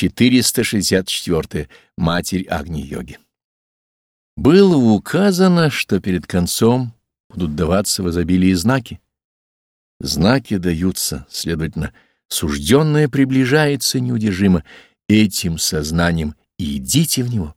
464. Матерь Агни-йоги. Было указано, что перед концом будут даваться в изобилии знаки. Знаки даются, следовательно, сужденное приближается неудержимо. Этим сознанием идите в него.